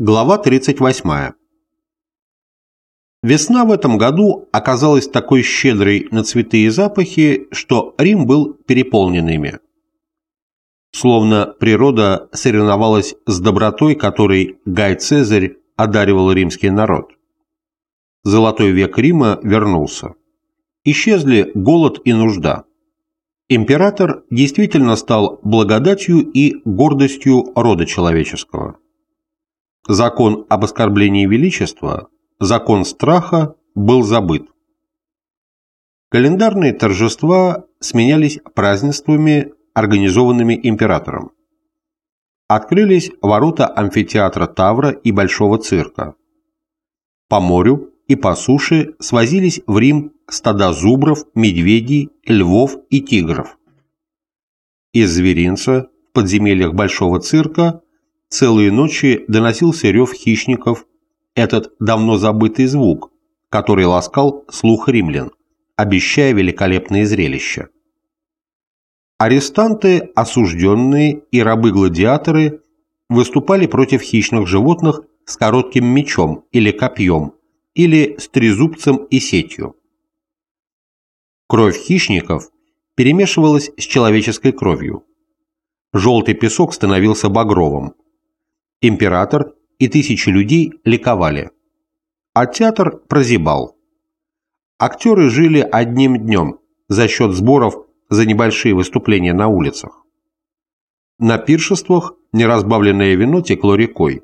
Глава 38. Весна в этом году оказалась такой щедрой на цветы и запахи, что Рим был переполнен ими. Словно природа соревновалась с добротой, которой Гай Цезарь одаривал римский народ. Золотой век Рима вернулся. Исчезли голод и нужда. Император действительно стал благодатью и гордостью рода человеческого. Закон об оскорблении величества, закон страха был забыт. Календарные торжества сменялись празднествами, организованными императором. Открылись ворота амфитеатра Тавра и Большого цирка. По морю и по суше свозились в Рим стада зубров, медведей, львов и тигров. Из зверинца в подземельях Большого цирка целые ночи доносился рев хищников, этот давно забытый звук, который ласкал слух римлян, обещая великолепные зрелища. Арестанты, осужденные и рабы-гладиаторы выступали против хищных животных с коротким мечом или копьем, или с трезубцем и сетью. Кровь хищников перемешивалась с человеческой кровью. Желтый песок становился багровым, император и тысячи людей ликовали. А театр прозябал. Актеры жили одним днем за счет сборов за небольшие выступления на улицах. На пиршествах неразбавленное вино текло рекой,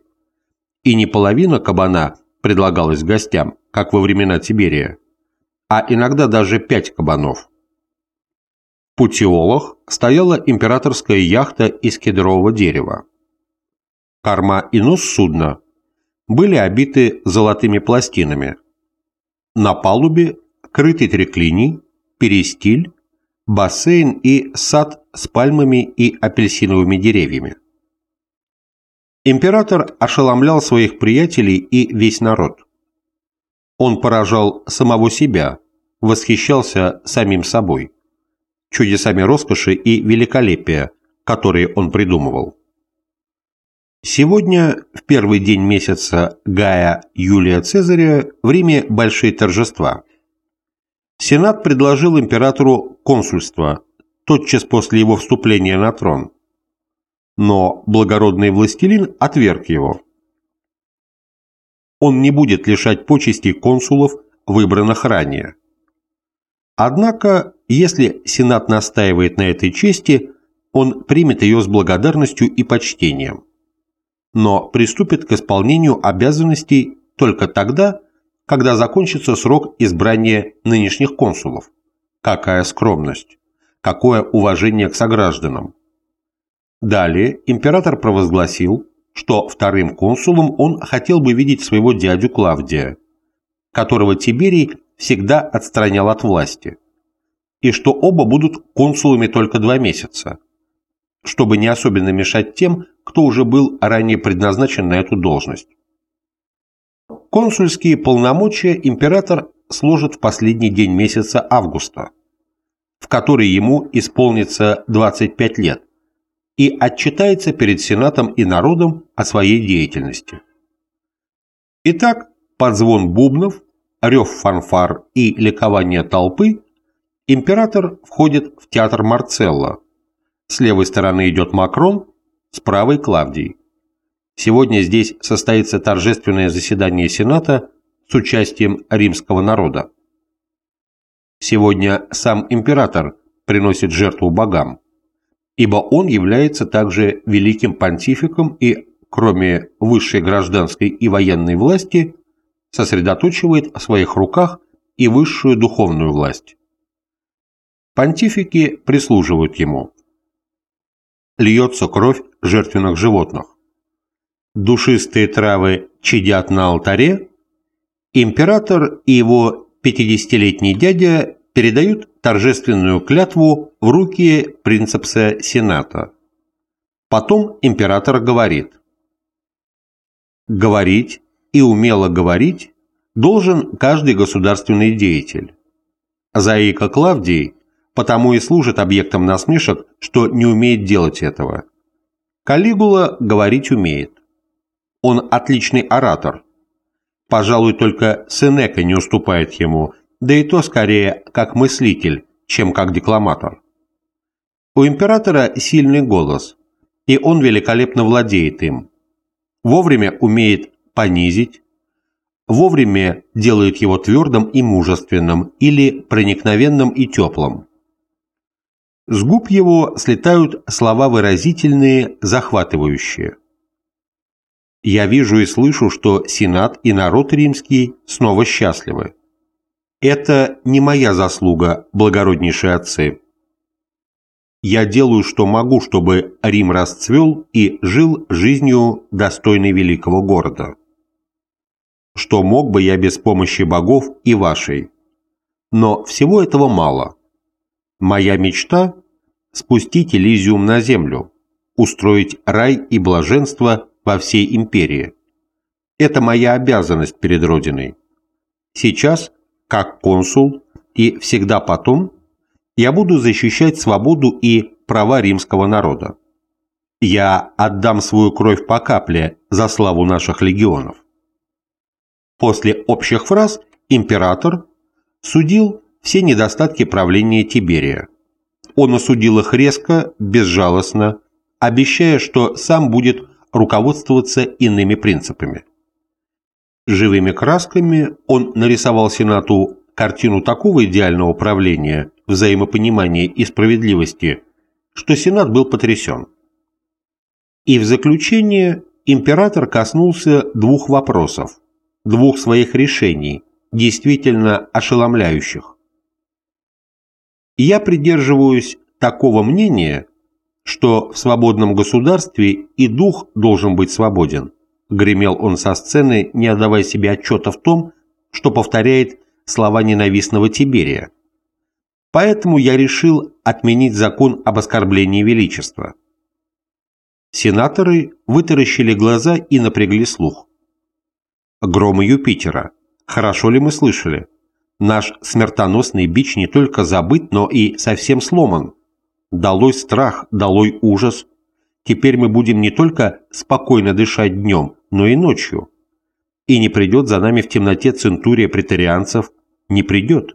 и не половина кабана предлагалась гостям, как во времена Тиберия, а иногда даже пять кабанов. В Путиолах стояла императорская яхта из кедрового дерева корма и нос судна были обиты золотыми пластинами. На палубе крытый треклиний, перестиль, бассейн и сад с пальмами и апельсиновыми деревьями. Император ошеломлял своих приятелей и весь народ. Он поражал самого себя, восхищался самим собой, чудесами роскоши и великолепия, которые он придумывал. Сегодня, в первый день месяца Гая Юлия Цезаря, в Риме большие торжества. Сенат предложил императору консульство тотчас после его вступления на трон. Но благородный властелин отверг его. Он не будет лишать почестей консулов, выбранных ранее. Однако, если Сенат настаивает на этой чести, он примет ее с благодарностью и почтением но приступит к исполнению обязанностей только тогда, когда закончится срок избрания нынешних консулов. Какая скромность! Какое уважение к согражданам! Далее император провозгласил, что вторым консулом он хотел бы видеть своего дядю Клавдия, которого Тиберий всегда отстранял от власти, и что оба будут консулами только два месяца, чтобы не особенно мешать тем, кто уже был ранее предназначен на эту должность. Консульские полномочия император сложит в последний день месяца августа, в который ему исполнится 25 лет, и отчитается перед Сенатом и народом о своей деятельности. Итак, под звон бубнов, рев фанфар и ликование толпы император входит в театр Марцелла. С левой стороны идет Макрон, с правой Клавдий. Сегодня здесь состоится торжественное заседание Сената с участием римского народа. Сегодня сам император приносит жертву богам, ибо он является также великим понтификом и, кроме высшей гражданской и военной власти, сосредоточивает в своих руках и высшую духовную власть. Понтифики прислуживают ему льется кровь жертвенных животных. Душистые травы чадят на алтаре, император и его 50-летний дядя передают торжественную клятву в руки принцепса Сената. Потом император говорит. Говорить и умело говорить должен каждый государственный деятель. Заика Клавдий потому и служит объектом насмешек, что не умеет делать этого. Калигула говорить умеет. Он отличный оратор. Пожалуй, только Сенека не уступает ему, да и то скорее как мыслитель, чем как декламатор. У императора сильный голос, и он великолепно владеет им. Вовремя умеет понизить, вовремя делает его твердым и мужественным или проникновенным и теплым. С губ его слетают слова выразительные, захватывающие. Я вижу и слышу, что Сенат и народ римский снова счастливы. Это не моя заслуга, благороднейшие отцы. Я делаю, что могу, чтобы Рим расцвел и жил жизнью достойной великого города. Что мог бы я без помощи богов и вашей. Но всего этого мало. Моя мечта – спустить Элизиум на землю, устроить рай и блаженство во всей империи. Это моя обязанность перед Родиной. Сейчас, как консул и всегда потом, я буду защищать свободу и права римского народа. Я отдам свою кровь по капле за славу наших легионов. После общих фраз император судил все недостатки правления Тиберия. Он осудил их резко, безжалостно, обещая, что сам будет руководствоваться иными принципами. Живыми красками он нарисовал Сенату картину такого идеального правления, взаимопонимания и справедливости, что Сенат был потрясен. И в заключение император коснулся двух вопросов, двух своих решений, действительно ошеломляющих. Я придерживаюсь такого мнения, что в свободном государстве и дух должен быть свободен. Гремел он со сцены, не отдавая себе отчета в том, что повторяет слова ненавистного Тиберия. Поэтому я решил отменить закон об оскорблении величества. Сенаторы вытаращили глаза и напрягли слух. Громы Юпитера. Хорошо ли мы слышали? Наш смертоносный бич не только забыт, но и совсем сломан. Долой страх, долой ужас. Теперь мы будем не только спокойно дышать днем, но и ночью. И не придет за нами в темноте центурия претарианцев, не придет.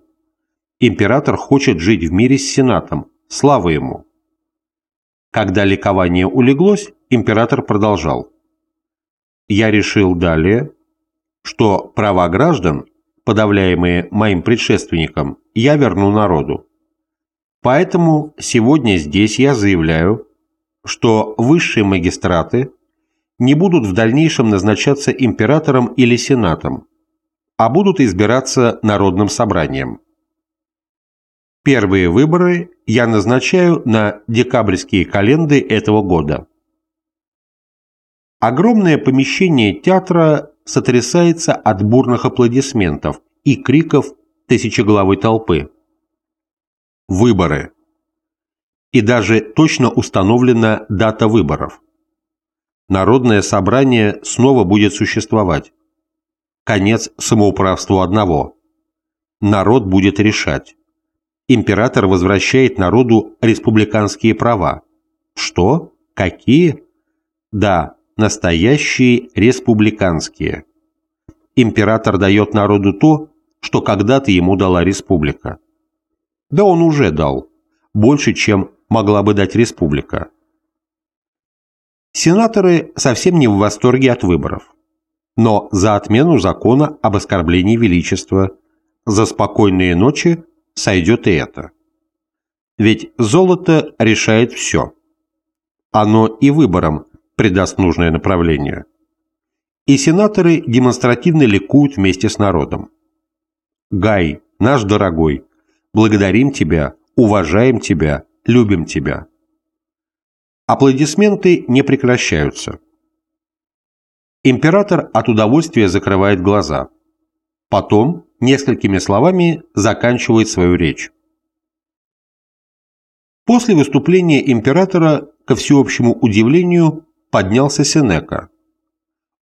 Император хочет жить в мире с Сенатом, слава ему. Когда ликование улеглось, император продолжал. Я решил далее, что права граждан, подавляемые моим предшественником, я верну народу. Поэтому сегодня здесь я заявляю, что высшие магистраты не будут в дальнейшем назначаться императором или сенатом, а будут избираться народным собранием. Первые выборы я назначаю на декабрьские календы этого года. Огромное помещение театра сотрясается от бурных аплодисментов и криков тысячеглавой толпы выборы. И даже точно установлена дата выборов. Народное собрание снова будет существовать. Конец самоуправству одного. Народ будет решать. Император возвращает народу республиканские права. Что? Какие? Да, настоящие республиканские. Император дает народу то, что когда-то ему дала республика. Да он уже дал. Больше, чем могла бы дать республика. Сенаторы совсем не в восторге от выборов. Но за отмену закона об оскорблении величества, за спокойные ночи сойдет и это. Ведь золото решает все. Оно и выборам придаст нужное направление. И сенаторы демонстративно ликуют вместе с народом. Гай, наш дорогой, благодарим тебя, уважаем тебя, любим тебя. Аплодисменты не прекращаются. Император от удовольствия закрывает глаза. Потом несколькими словами заканчивает свою речь. После выступления императора, ко всеобщему удивлению, поднялся Сенека.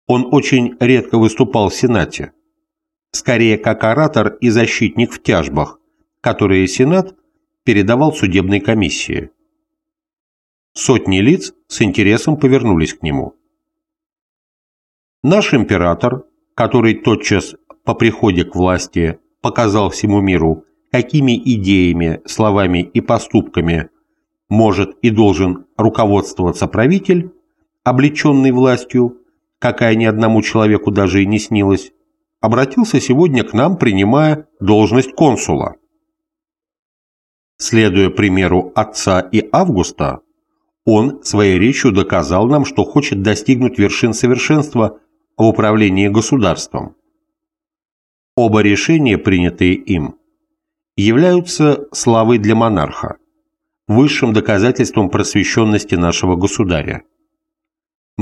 Он очень редко выступал в Сенате, скорее как оратор и защитник в тяжбах, которые Сенат передавал судебной комиссии. Сотни лиц с интересом повернулись к нему. Наш император, который тотчас по приходе к власти показал всему миру, какими идеями, словами и поступками может и должен руководствоваться правитель, облеченный властью, какая ни одному человеку даже и не снилась, обратился сегодня к нам, принимая должность консула. Следуя примеру отца и Августа, он своей речью доказал нам, что хочет достигнуть вершин совершенства в управлении государством. Оба решения, принятые им, являются славой для монарха, высшим доказательством просвещенности нашего государя.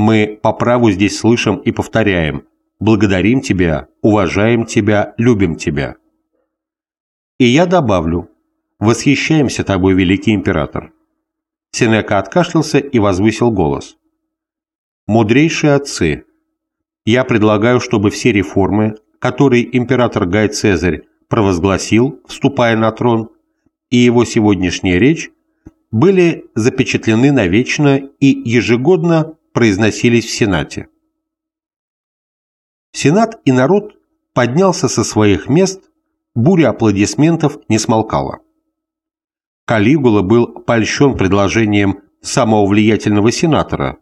Мы по праву здесь слышим и повторяем «благодарим тебя, уважаем тебя, любим тебя». И я добавлю «восхищаемся тобой, великий император». Сенека откашлялся и возвысил голос. «Мудрейшие отцы, я предлагаю, чтобы все реформы, которые император Гай Цезарь провозгласил, вступая на трон, и его сегодняшняя речь были запечатлены навечно и ежегодно произносились в Сенате. Сенат и народ поднялся со своих мест, буря аплодисментов не смолкала. Калигула был польщен предложением самого влиятельного сенатора,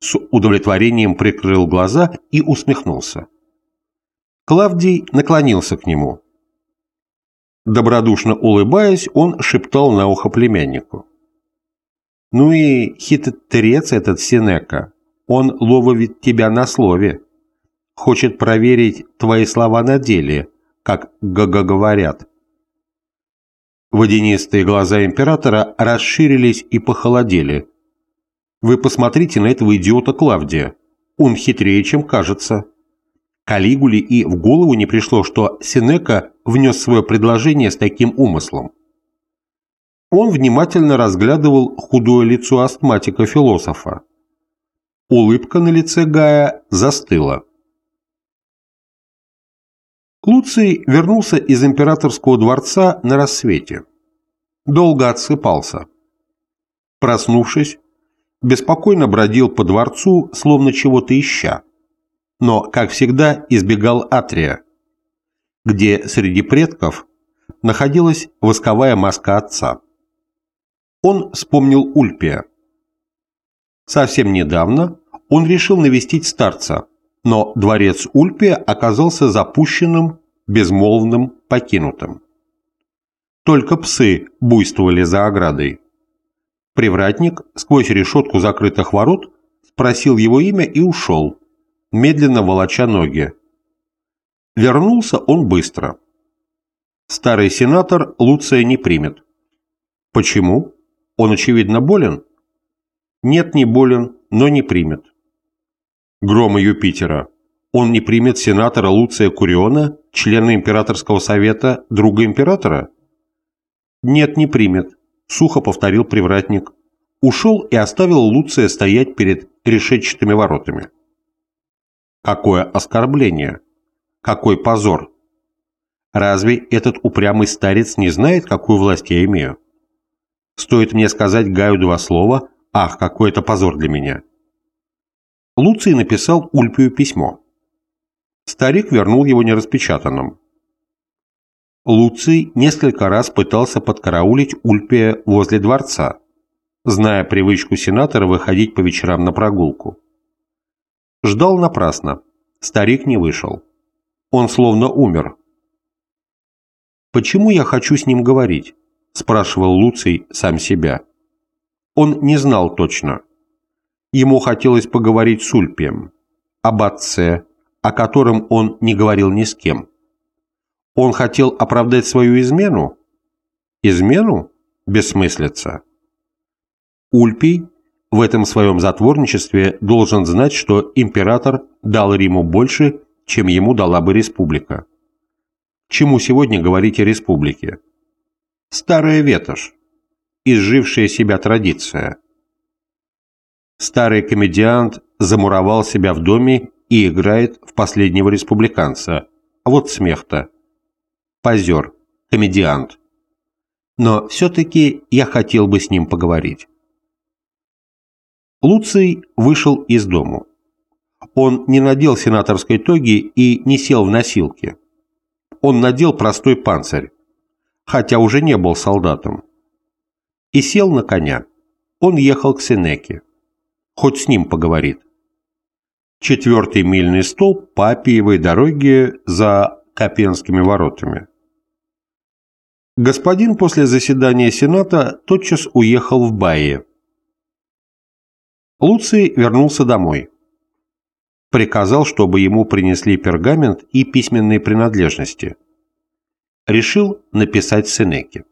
с удовлетворением прикрыл глаза и усмехнулся. Клавдий наклонился к нему. Добродушно улыбаясь, он шептал на ухо племяннику. «Ну и хитрец этот Синека, он ловит тебя на слове. Хочет проверить твои слова на деле, как г-г говорят». Водянистые глаза императора расширились и похолодели. «Вы посмотрите на этого идиота Клавдия. Он хитрее, чем кажется». Калигуле и в голову не пришло, что Синека внес свое предложение с таким умыслом. Он внимательно разглядывал худое лицо астматика-философа. Улыбка на лице Гая застыла. Луций вернулся из императорского дворца на рассвете. Долго отсыпался. Проснувшись, беспокойно бродил по дворцу, словно чего-то ища но, как всегда, избегал Атрия, где среди предков находилась восковая маска отца. Он вспомнил Ульпия. Совсем недавно он решил навестить старца, но дворец Ульпия оказался запущенным, безмолвным, покинутым. Только псы буйствовали за оградой. Привратник сквозь решетку закрытых ворот спросил его имя и ушел, медленно волоча ноги. Вернулся он быстро. Старый сенатор Луция не примет. Почему? Он, очевидно, болен? Нет, не болен, но не примет. Грома Юпитера. Он не примет сенатора Луция Куриона, члена императорского совета, друга императора? Нет, не примет, сухо повторил привратник. Ушел и оставил Луция стоять перед решетчатыми воротами. Какое оскорбление! Какой позор! Разве этот упрямый старец не знает, какую власть я имею? Стоит мне сказать Гаю два слова, ах, какой это позор для меня. Луций написал Ульпию письмо. Старик вернул его нераспечатанным. Луций несколько раз пытался подкараулить Ульпия возле дворца, зная привычку сенатора выходить по вечерам на прогулку. Ждал напрасно. Старик не вышел. Он словно умер. «Почему я хочу с ним говорить?» – спрашивал Луций сам себя. Он не знал точно. Ему хотелось поговорить с Ульпием, об отце, о котором он не говорил ни с кем. Он хотел оправдать свою измену? Измену? Бессмыслица. Ульпий в этом своем затворничестве должен знать, что император дал Риму больше, чем ему дала бы республика. Чему сегодня говорить о республике? Старая ветошь, изжившая себя традиция. Старый комедиант замуровал себя в доме и играет в последнего республиканца. А вот смех-то. Позер, комедиант. Но все-таки я хотел бы с ним поговорить. Луций вышел из дому. Он не надел сенаторской тоги и не сел в носилки. Он надел простой панцирь, хотя уже не был солдатом. И сел на коня. Он ехал к Сенеке. Хоть с ним поговорит. Четвертый мильный столб по Апиевой дороге за Копенскими воротами. Господин после заседания Сената тотчас уехал в Байе. Луций вернулся домой. Приказал, чтобы ему принесли пергамент и письменные принадлежности. Решил написать Сенеке.